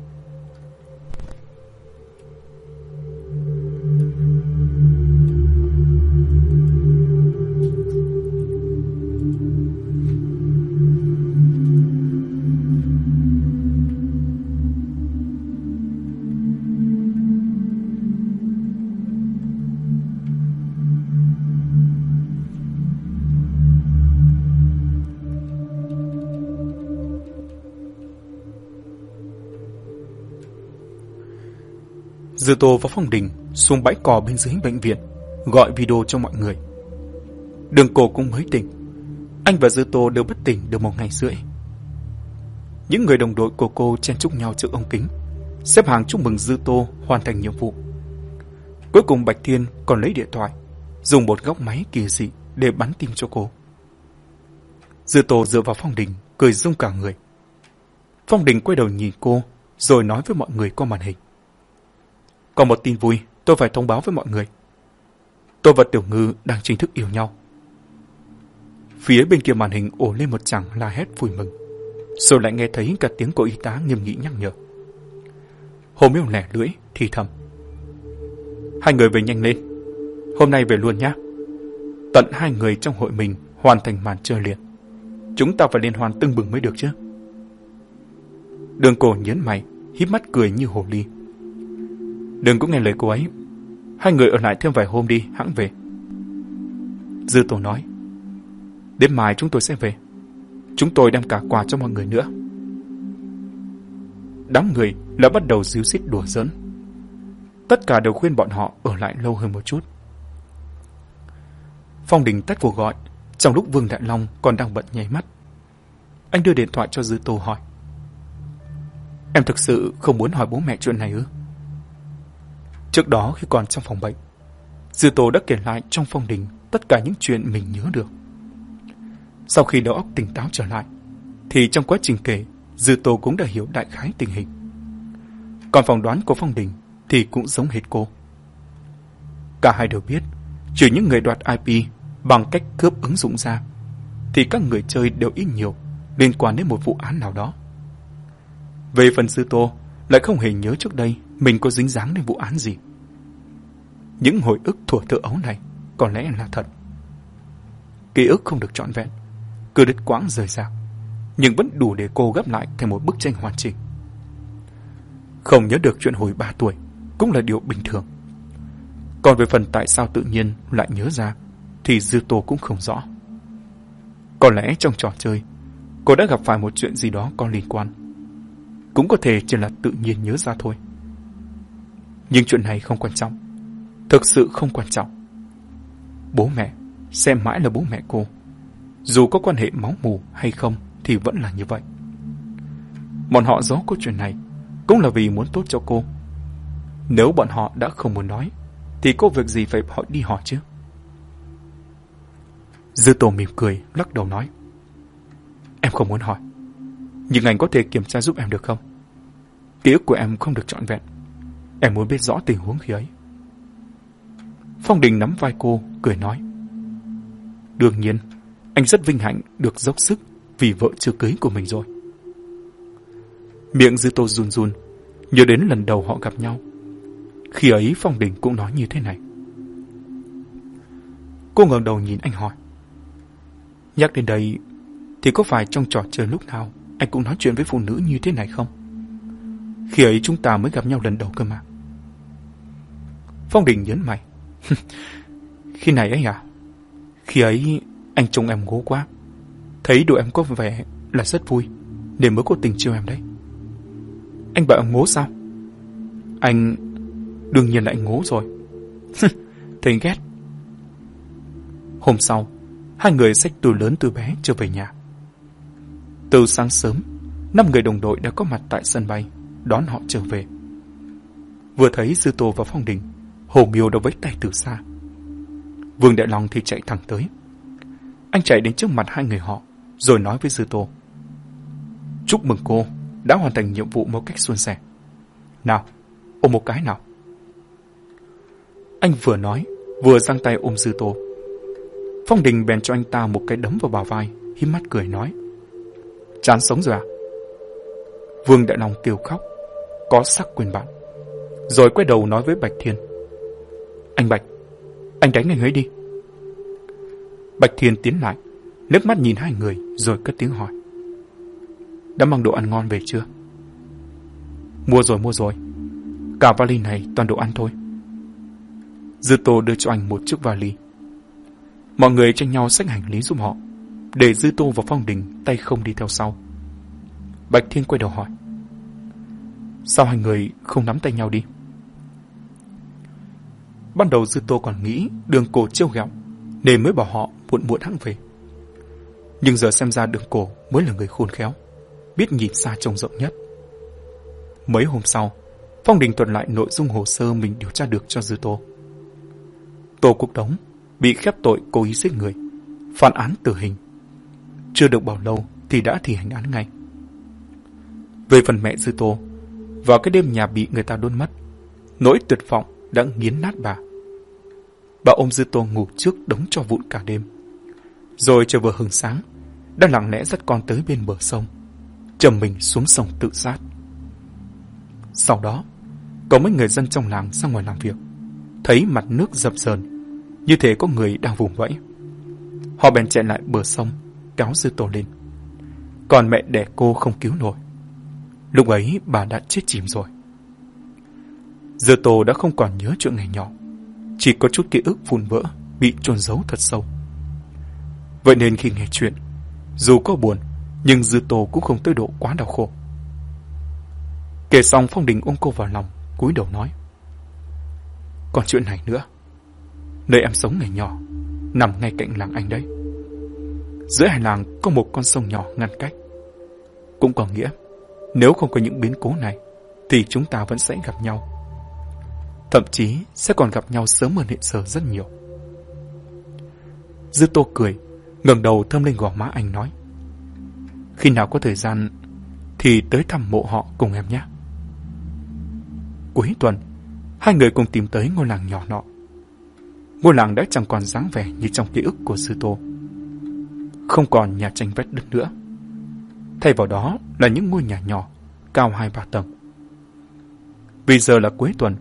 Dư Tô vào phòng Đình xuống bãi cỏ bên dưới bệnh viện, gọi video cho mọi người. Đường cổ cũng mới tỉnh. Anh và Dư Tô đều bất tỉnh được một ngày rưỡi. Những người đồng đội của cô chen chúc nhau trước ống kính, xếp hàng chúc mừng Dư Tô hoàn thành nhiệm vụ. Cuối cùng Bạch Thiên còn lấy điện thoại, dùng một góc máy kỳ dị để bắn tim cho cô. Dư Tô dựa vào Phong Đình, cười rung cả người. Phong Đình quay đầu nhìn cô, rồi nói với mọi người qua màn hình. Còn một tin vui, tôi phải thông báo với mọi người. Tôi và Tiểu Ngư đang chính thức yêu nhau. Phía bên kia màn hình ổ lên một chàng la hét vui mừng. Rồi lại nghe thấy cả tiếng của y tá nghiêm nghị nhắc nhở. Hồ miêu lẻ lưỡi, thì thầm. Hai người về nhanh lên. Hôm nay về luôn nhé. Tận hai người trong hội mình hoàn thành màn chơi liền. Chúng ta phải liên hoan tưng bừng mới được chứ. Đường cổ nhấn mày, híp mắt cười như hồ ly. Đừng có nghe lời cô ấy. Hai người ở lại thêm vài hôm đi, hãng về. Dư Tô nói. Đêm mai chúng tôi sẽ về. Chúng tôi đem cả quà cho mọi người nữa. Đám người đã bắt đầu díu xít đùa giỡn. Tất cả đều khuyên bọn họ ở lại lâu hơn một chút. Phong Đình tắt cuộc gọi, trong lúc Vương Đại Long còn đang bận nháy mắt. Anh đưa điện thoại cho Dư Tô hỏi. Em thực sự không muốn hỏi bố mẹ chuyện này ư? Trước đó khi còn trong phòng bệnh, Dư Tô đã kể lại trong phong đình tất cả những chuyện mình nhớ được. Sau khi đầu óc tỉnh táo trở lại, thì trong quá trình kể, Dư Tô cũng đã hiểu đại khái tình hình. Còn phỏng đoán của Phong Đình thì cũng giống hệt cô. Cả hai đều biết, trừ những người đoạt IP bằng cách cướp ứng dụng ra, thì các người chơi đều ít nhiều liên quan đến một vụ án nào đó. Về phần Dư Tô, lại không hề nhớ trước đây mình có dính dáng đến vụ án gì. Những hồi ức thuở thơ ấu này có lẽ là thật. Ký ức không được trọn vẹn, cứ đứt quãng rời rạc, nhưng vẫn đủ để cô gấp lại thành một bức tranh hoàn chỉnh. Không nhớ được chuyện hồi 3 tuổi cũng là điều bình thường. Còn về phần tại sao tự nhiên lại nhớ ra thì Dư Tô cũng không rõ. Có lẽ trong trò chơi, cô đã gặp phải một chuyện gì đó có liên quan. Cũng có thể chỉ là tự nhiên nhớ ra thôi. Nhưng chuyện này không quan trọng. Thực sự không quan trọng. Bố mẹ sẽ mãi là bố mẹ cô. Dù có quan hệ máu mù hay không thì vẫn là như vậy. Bọn họ giấu câu chuyện này cũng là vì muốn tốt cho cô. Nếu bọn họ đã không muốn nói thì có việc gì phải họ đi hỏi chứ? Dư tổ mỉm cười, lắc đầu nói. Em không muốn hỏi. Nhưng anh có thể kiểm tra giúp em được không? Ký ức của em không được trọn vẹn. Em muốn biết rõ tình huống khi ấy. Phong Đình nắm vai cô, cười nói. Đương nhiên, anh rất vinh hạnh được dốc sức vì vợ chưa cưới của mình rồi. Miệng Dư Tô run run, nhớ đến lần đầu họ gặp nhau. Khi ấy Phong Đình cũng nói như thế này. Cô ngẩng đầu nhìn anh hỏi. Nhắc đến đây, thì có phải trong trò chơi lúc nào anh cũng nói chuyện với phụ nữ như thế này không? Khi ấy chúng ta mới gặp nhau lần đầu cơ mà. Phong Đình nhấn mày. Khi này ấy à? Khi ấy anh trông em ngố quá. Thấy đồ em có vẻ là rất vui, nên mới có tình chiêu em đấy. Anh bảo em ngố sao? Anh... đương nhiên là anh ngố rồi. Thấy ghét. Hôm sau, hai người xách túi lớn từ bé trở về nhà. Từ sáng sớm, năm người đồng đội đã có mặt tại sân bay, đón họ trở về. Vừa thấy Dư Tô và Phong Đình, Hồ Miêu đã vẫy tay từ xa. Vương Đại Long thì chạy thẳng tới. Anh chạy đến trước mặt hai người họ, rồi nói với Dư Tô. Chúc mừng cô đã hoàn thành nhiệm vụ một cách suôn sẻ. Nào, ôm một cái nào. Anh vừa nói, vừa giang tay ôm Dư Tô. Phong Đình bèn cho anh ta một cái đấm vào bả vai, hí mắt cười nói. Chán sống rồi à? Vương Đại Long kêu khóc, có sắc quyền bạn. Rồi quay đầu nói với Bạch Thiên. Anh Bạch, anh đánh anh ấy đi. Bạch Thiên tiến lại, nước mắt nhìn hai người rồi cất tiếng hỏi. Đã mang đồ ăn ngon về chưa? Mua rồi mua rồi. Cả vali này toàn đồ ăn thôi. Dư Tô đưa cho anh một chiếc vali. Mọi người tranh nhau xách hành lý giúp họ, để Dư Tô và Phong Đình tay không đi theo sau. Bạch Thiên quay đầu hỏi. Sao hai người không nắm tay nhau đi? Ban đầu Dư Tô còn nghĩ đường cổ trêu ghẹo nên mới bảo họ muộn muộn hãng về. Nhưng giờ xem ra đường cổ mới là người khôn khéo, biết nhìn xa trông rộng nhất. Mấy hôm sau, Phong Đình tuần lại nội dung hồ sơ mình điều tra được cho Dư Tô. Tô Quốc Đống bị khép tội cố ý giết người, phán án tử hình. Chưa được bao lâu thì đã thi hành án ngay. Về phần mẹ Dư Tô, vào cái đêm nhà bị người ta đôn mất, nỗi tuyệt vọng đã nghiến nát bà. Bà ôm Dư Tô ngủ trước đống cho vụn cả đêm. Rồi trời vừa hừng sáng, đã lặng lẽ dắt con tới bên bờ sông, chầm mình xuống sông tự sát. Sau đó, có mấy người dân trong làng ra ngoài làm việc, thấy mặt nước dập dờn, như thể có người đang vùng vẫy. Họ bèn chạy lại bờ sông, kéo Dư Tô lên. Còn mẹ đẻ cô không cứu nổi. Lúc ấy bà đã chết chìm rồi. Dư Tô đã không còn nhớ chuyện ngày nhỏ, chỉ có chút ký ức vụn vỡ bị chôn giấu thật sâu. Vậy nên khi nghe chuyện, dù có buồn, nhưng Dư Tô cũng không tới độ quá đau khổ. Kể xong Phong Đình ôm cô vào lòng, cúi đầu nói. Còn chuyện này nữa, nơi em sống ngày nhỏ, nằm ngay cạnh làng anh đấy. Giữa hai làng có một con sông nhỏ ngăn cách. Cũng có nghĩa, nếu không có những biến cố này, thì chúng ta vẫn sẽ gặp nhau. Thậm chí sẽ còn gặp nhau sớm hơn hiện giờ rất nhiều. Dư Tô cười, ngẩng đầu thơm lên gò má anh nói. Khi nào có thời gian thì tới thăm mộ họ cùng em nhé. Cuối tuần, hai người cùng tìm tới ngôi làng nhỏ nọ. Ngôi làng đã chẳng còn dáng vẻ như trong ký ức của Sư Tô. Không còn nhà tranh vách đất nữa. Thay vào đó là những ngôi nhà nhỏ, cao hai ba tầng. Vì giờ là cuối tuần,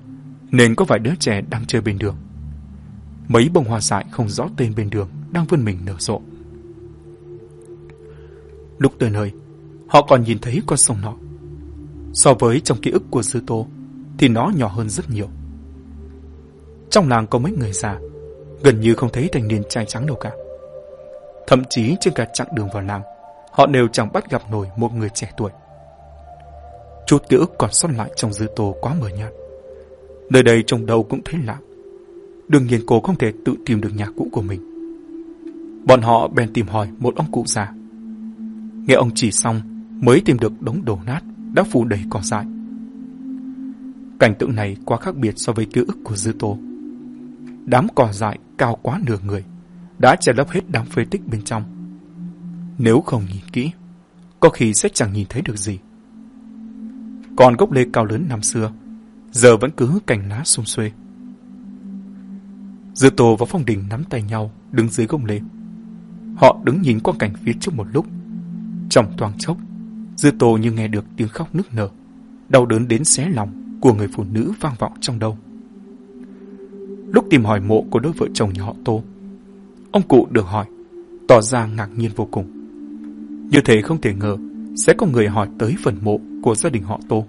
nên có vài đứa trẻ đang chơi bên đường. Mấy bông hoa dại không rõ tên bên đường đang vươn mình nở rộ. Lúc tới nơi, họ còn nhìn thấy con sông nọ. So với trong ký ức của Sư Tô, thì nó nhỏ hơn rất nhiều. Trong làng có mấy người già, gần như không thấy thanh niên trai trắng đâu cả. Thậm chí trên cả chặng đường vào làng, họ đều chẳng bắt gặp nổi một người trẻ tuổi. Chút ký ức còn sót lại trong dư tô quá mờ nhạt. Nơi đây trông đâu cũng thấy lạ. Đương nhiên cô không thể tự tìm được nhà cũ của mình. Bọn họ bèn tìm hỏi một ông cụ già. Nghe ông chỉ xong, mới tìm được đống đổ nát đã phủ đầy cỏ dại. Cảnh tượng này quá khác biệt so với ký ức của Dư Tô. Đám cỏ dại cao quá nửa người, đã che lấp hết đám phế tích bên trong. Nếu không nhìn kỹ, có khi sẽ chẳng nhìn thấy được gì. Còn gốc lê cao lớn năm xưa, giờ vẫn cứ cành lá xung xuê. Dư Tô và Phong Đình nắm tay nhau, đứng dưới gốc lê. Họ đứng nhìn quang cảnh phía trước một lúc. Trong toang chốc, Dư Tô như nghe được tiếng khóc nức nở, đau đớn đến xé lòng của người phụ nữ vang vọng trong đầu. Lúc tìm hỏi mộ của đôi vợ chồng nhà họ Tô, ông cụ được hỏi, tỏ ra ngạc nhiên vô cùng. Như thế không thể ngờ sẽ có người hỏi tới phần mộ của gia đình họ Tô.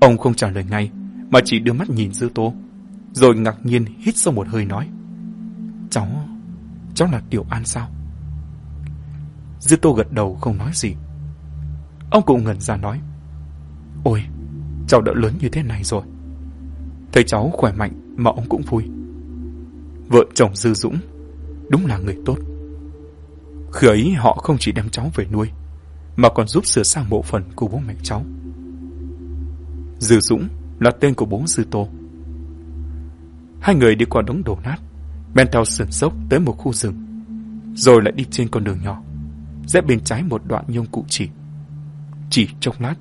Ông không trả lời ngay, mà chỉ đưa mắt nhìn Dư Tô, rồi ngạc nhiên hít sâu một hơi nói. Cháu, cháu là Tiểu An sao? Dư Tô gật đầu không nói gì. Ông cụ ngẩn ra nói. Ôi, cháu đã lớn như thế này rồi. Thấy cháu khỏe mạnh mà ông cũng vui. Vợ chồng Dư Dũng đúng là người tốt. Khi ấy họ không chỉ đem cháu về nuôi, mà còn giúp sửa sang bộ phận của bố mẹ cháu. Dư Dũng là tên của bố Dư Tô. Hai người đi qua đống đổ nát, men theo sườn dốc tới một khu rừng, rồi lại đi trên con đường nhỏ, rẽ bên trái một đoạn nhông cụ chỉ. Chỉ trong lát,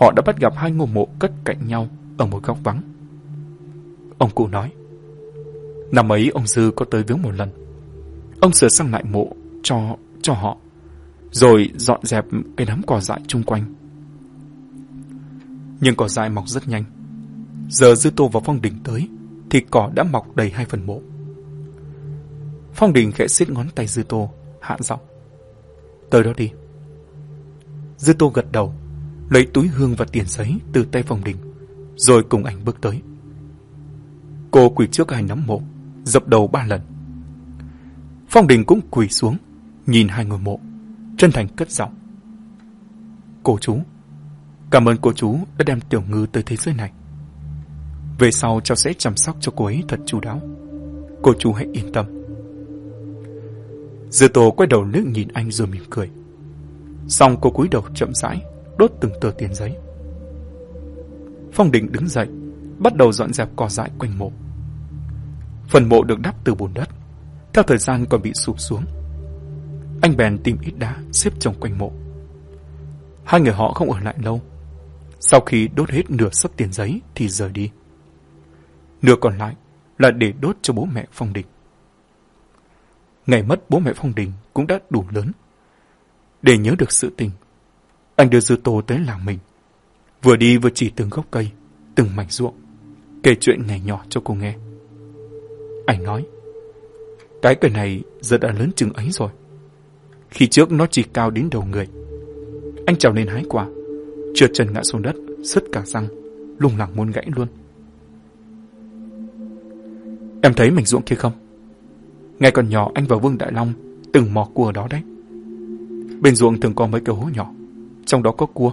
họ đã bắt gặp hai ngôi mộ cất cạnh nhau ở một góc vắng. Ông cụ nói, năm ấy ông Dư có tới viếng một lần. Ông sửa sang lại mộ cho cho họ, rồi dọn dẹp cái đám cỏ dại chung quanh. Nhưng cỏ dại mọc rất nhanh. Giờ Dư Tô và Phong Đình tới, thì cỏ đã mọc đầy hai phần mộ. Phong Đình khẽ xiết ngón tay Dư Tô, hạ giọng. Tới đó đi. Dư Tô gật đầu, lấy túi hương và tiền giấy từ tay Phong Đình, rồi cùng ảnh bước tới. Cô quỳ trước hai nắm mộ, dập đầu ba lần. Phong Đình cũng quỳ xuống, nhìn hai ngôi mộ, chân thành cất giọng. Cô chú, cảm ơn cô chú đã đem tiểu ngư tới thế giới này. Về sau cháu sẽ chăm sóc cho cô ấy thật chu đáo. Cô chú hãy yên tâm. Dư Tô quay đầu nước nhìn anh rồi mỉm cười. Xong cô cúi đầu chậm rãi, đốt từng tờ tiền giấy. Phong Đình đứng dậy, bắt đầu dọn dẹp cỏ dại quanh mộ. Phần mộ được đắp từ bùn đất, theo thời gian còn bị sụp xuống. Anh bèn tìm ít đá xếp chồng quanh mộ. Hai người họ không ở lại lâu. Sau khi đốt hết nửa sấp tiền giấy thì rời đi. Nửa còn lại là để đốt cho bố mẹ Phong Đình. Ngày mất bố mẹ Phong Đình cũng đã đủ lớn. Để nhớ được sự tình, anh đưa Dư Tô tới làng mình. Vừa đi vừa chỉ từng gốc cây, từng mảnh ruộng, kể chuyện ngày nhỏ cho cô nghe. Anh nói, cái cây này giờ đã lớn chừng ấy rồi. Khi trước nó chỉ cao đến đầu người. Anh trèo lên hái quả, trượt chân ngã xuống đất, sứt cả răng, lùng lẳng muốn gãy luôn. Em thấy mảnh ruộng kia không? Ngày còn nhỏ anh và Vương Đại Long từng mò cua đó đấy. Bên ruộng thường có mấy cái hố nhỏ, trong đó có cua.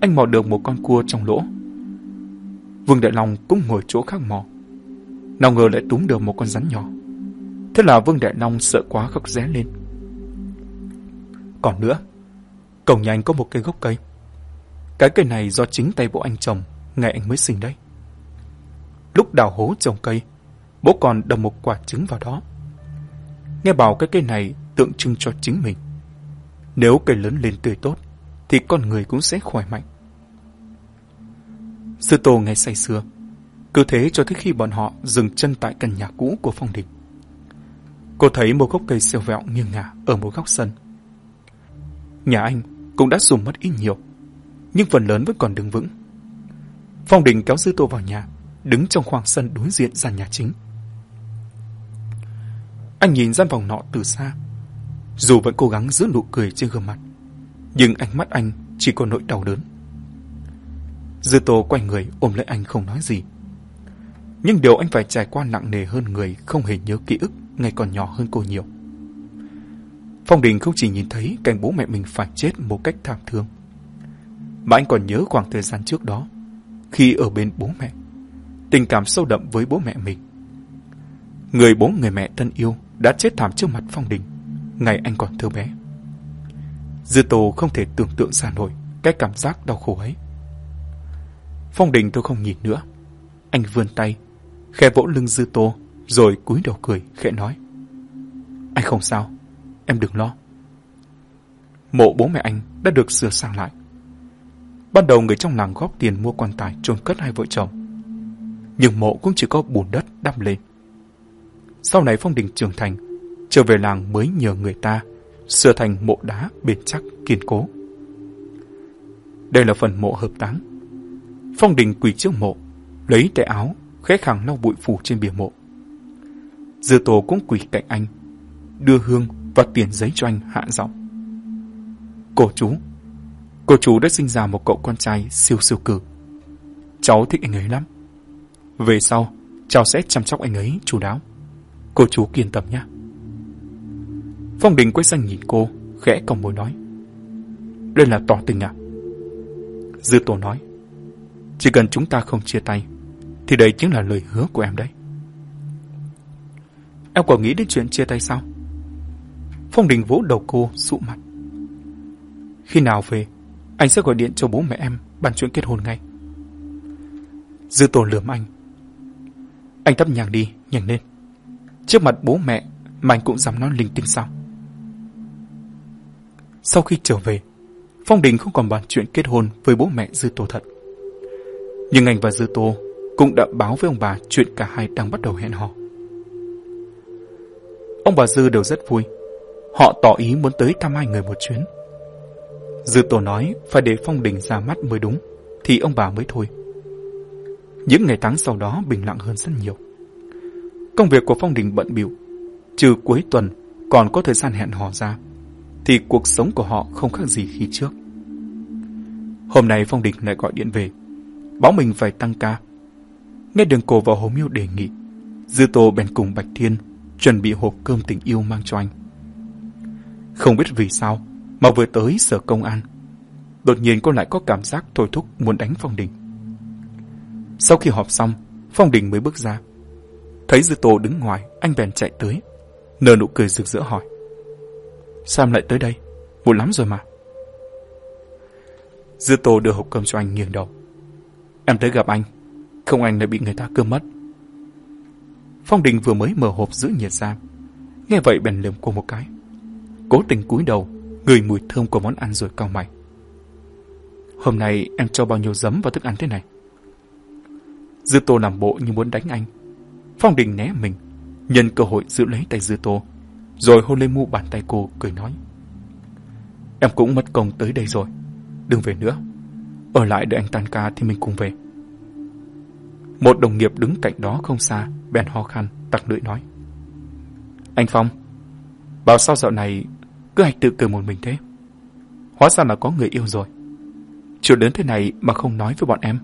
Anh mò được một con cua trong lỗ. Vương Đại Long cũng ngồi chỗ khác mò. Nào ngờ lại túm được một con rắn nhỏ. Thế là Vương Đại Long sợ quá khóc ré lên. Còn nữa, cổng nhà anh có một cây gốc cây. Cái cây này do chính tay bố anh trồng, ngày anh mới sinh đấy. Lúc đào hố trồng cây, bố còn đầm một quả trứng vào đó. Nghe bảo cái cây này tượng trưng cho chính mình. Nếu cây lớn lên tươi tốt, thì con người cũng sẽ khỏe mạnh. Sư Tô nghe say sưa, cứ thế cho tới khi bọn họ dừng chân tại căn nhà cũ của Phong Đình. Cô thấy một gốc cây siêu vẹo nghiêng ngả ở một góc sân. Nhà anh cũng đã dùng mất ít nhiều, nhưng phần lớn vẫn còn đứng vững. Phong Đình kéo Sư Tô vào nhà, đứng trong khoảng sân đối diện gian nhà chính. Anh nhìn gian phòng nọ từ xa, dù vẫn cố gắng giữ nụ cười trên gương mặt, nhưng ánh mắt anh chỉ có nỗi đau đớn. Dư Tô quay người ôm lấy anh không nói gì. Nhưng điều anh phải trải qua nặng nề hơn người không hề nhớ ký ức ngày còn nhỏ hơn cô nhiều. Phong Đình không chỉ nhìn thấy cảnh bố mẹ mình phải chết một cách thảm thương, mà anh còn nhớ khoảng thời gian trước đó, khi ở bên bố mẹ, tình cảm sâu đậm với bố mẹ mình. Người bố người mẹ thân yêu đã chết thảm trước mặt Phong Đình, ngày anh còn thơ bé. Dư Tô không thể tưởng tượng ra nổi cái cảm giác đau khổ ấy. Phong Đình tôi không nhìn nữa. Anh vươn tay, khe vỗ lưng Dư Tô, rồi cúi đầu cười, khẽ nói. Anh không sao, em đừng lo. Mộ bố mẹ anh đã được sửa sang lại. Ban đầu người trong làng góp tiền mua quan tài chôn cất hai vợ chồng. Nhưng mộ cũng chỉ có bùn đất đắp lên. Sau này Phong Đình trưởng thành, trở về làng mới nhờ người ta sửa thành mộ đá bền chắc kiên cố. Đây là phần mộ hợp táng. Phong Đình quỳ trước mộ, lấy tay áo, khẽ khàng lau bụi phủ trên bìa mộ. Dư Tô cũng quỳ cạnh anh, đưa hương và tiền giấy cho anh hạ giọng. Cô chú, cô chú đã sinh ra một cậu con trai siêu siêu cử. Cháu thích anh ấy lắm. Về sau, cháu sẽ chăm sóc anh ấy chú đáo. Cô chú kiên tâm nhé. Phong Đình quay sang nhìn cô, khẽ cong môi nói. Đây là tỏ tình à? Dư Tô nói. Chỉ cần chúng ta không chia tay, thì đây chính là lời hứa của em đấy. Em có nghĩ đến chuyện chia tay sao? Phong Đình vỗ đầu cô, sụ mặt. Khi nào về, anh sẽ gọi điện cho bố mẹ em bàn chuyện kết hôn ngay. Dư Tô lườm anh. Anh tấp nhàng đi, nhanh lên. Trước mặt bố mẹ mà anh cũng dám nói linh tinh sao? Sau khi trở về, Phong Đình không còn bàn chuyện kết hôn với bố mẹ Dư Tô thật. Nhưng anh và Dư Tô cũng đã báo với ông bà chuyện cả hai đang bắt đầu hẹn hò. Ông bà Dư đều rất vui. Họ tỏ ý muốn tới thăm hai người một chuyến. Dư tổ nói phải để Phong Đình ra mắt mới đúng, thì ông bà mới thôi. Những ngày tháng sau đó bình lặng hơn rất nhiều. Công việc của Phong Đình bận biểu, trừ cuối tuần còn có thời gian hẹn hò ra, thì cuộc sống của họ không khác gì khi trước. Hôm nay Phong Đình lại gọi điện về, báo mình phải tăng ca. Nghe đường cổ và Hồ Miêu đề nghị, Dư Tô bèn cùng Bạch Thiên chuẩn bị hộp cơm tình yêu mang cho anh. Không biết vì sao mà vừa tới sở công an, đột nhiên cô lại có cảm giác thôi thúc muốn đánh Phong Đình. Sau khi họp xong, Phong Đình mới bước ra. Thấy Dư Tô đứng ngoài, anh bèn chạy tới, nở nụ cười rực rỡ hỏi. Sao lại tới đây? Muộn lắm rồi mà. Dư Tô đưa hộp cơm cho anh nghiêng đầu. Em tới gặp anh, không anh lại bị người ta cướp mất. Phong Đình vừa mới mở hộp giữ nhiệt ra, nghe vậy bèn lườm cô một cái. Cố tình cúi đầu, ngửi mùi thơm của món ăn rồi cau mày. Hôm nay em cho bao nhiêu giấm vào thức ăn thế này? Dư Tô làm bộ như muốn đánh anh. Phong Đình né mình, nhân cơ hội giữ lấy tay Dư Tô, rồi hôn lên mu bàn tay cô, cười nói. Em cũng mất công tới đây rồi, đừng về nữa. Ở lại đợi anh tan ca thì mình cùng về. Một đồng nghiệp đứng cạnh đó không xa, bèn ho khan, tặc lưỡi nói. Anh Phong, bảo sao dạo này cứ hạch tự cười một mình thế? Hóa ra là có người yêu rồi. Chuyện đến thế này mà không nói với bọn em.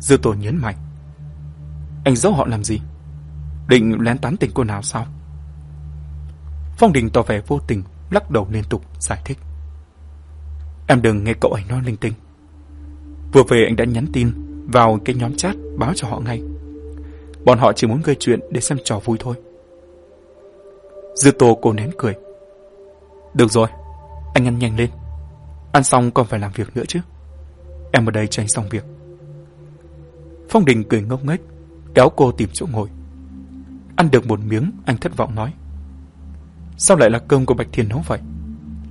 Dư tổ nhấn mạnh. Anh giấu họ làm gì? Định lén tán tình cô nào sao? Phong Đình tỏ vẻ vô tình, lắc đầu liên tục, giải thích. Em đừng nghe cậu ấy nói linh tinh. Vừa về anh đã nhắn tin vào cái nhóm chat báo cho họ ngay. Bọn họ chỉ muốn gây chuyện để xem trò vui thôi. Dư Tô cô nén cười. Được rồi, anh ăn nhanh lên. Ăn xong còn phải làm việc nữa chứ. Em ở đây cho anh xong việc. Phong Đình cười ngốc nghếch, kéo cô tìm chỗ ngồi. Ăn được một miếng, anh thất vọng nói. Sao lại là cơm của Bạch Thiền nấu vậy?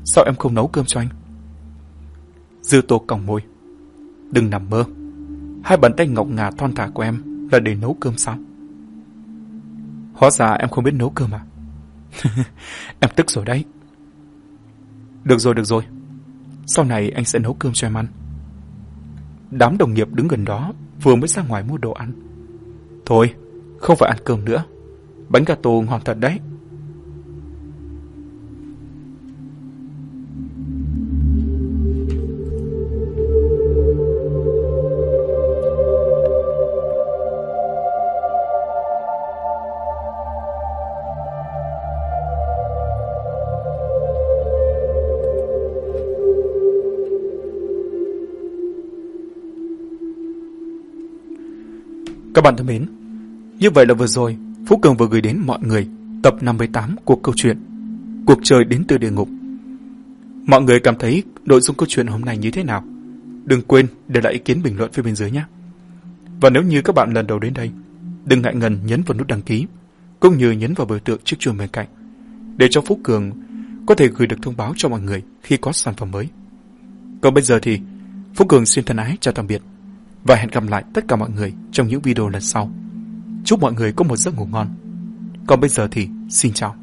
Sao em không nấu cơm cho anh? Dư Tô còng môi. Đừng nằm mơ. Hai bàn tay ngọc ngà thon thả của em là để nấu cơm sao? Hóa ra em không biết nấu cơm à? em tức rồi đấy. Được rồi, được rồi. Sau này anh sẽ nấu cơm cho em ăn. Đám đồng nghiệp đứng gần đó vừa mới ra ngoài mua đồ ăn. Thôi, không phải ăn cơm nữa. Bánh gato ngon thật đấy. Các bạn thân mến, như vậy là vừa rồi, Phú Cường vừa gửi đến mọi người tập 58 của câu chuyện Cuộc trời đến từ địa ngục. Mọi người cảm thấy nội dung câu chuyện hôm nay như thế nào? Đừng quên để lại ý kiến bình luận phía bên dưới nhé. Và nếu như các bạn lần đầu đến đây, đừng ngại ngần nhấn vào nút đăng ký, cũng như nhấn vào biểu tượng chiếc chuông bên cạnh, để cho Phú Cường có thể gửi được thông báo cho mọi người khi có sản phẩm mới. Còn bây giờ thì Phú Cường xin thân ái chào tạm biệt và hẹn gặp lại tất cả mọi người trong những video lần sau. Chúc mọi người có một giấc ngủ ngon. Còn bây giờ thì, xin chào.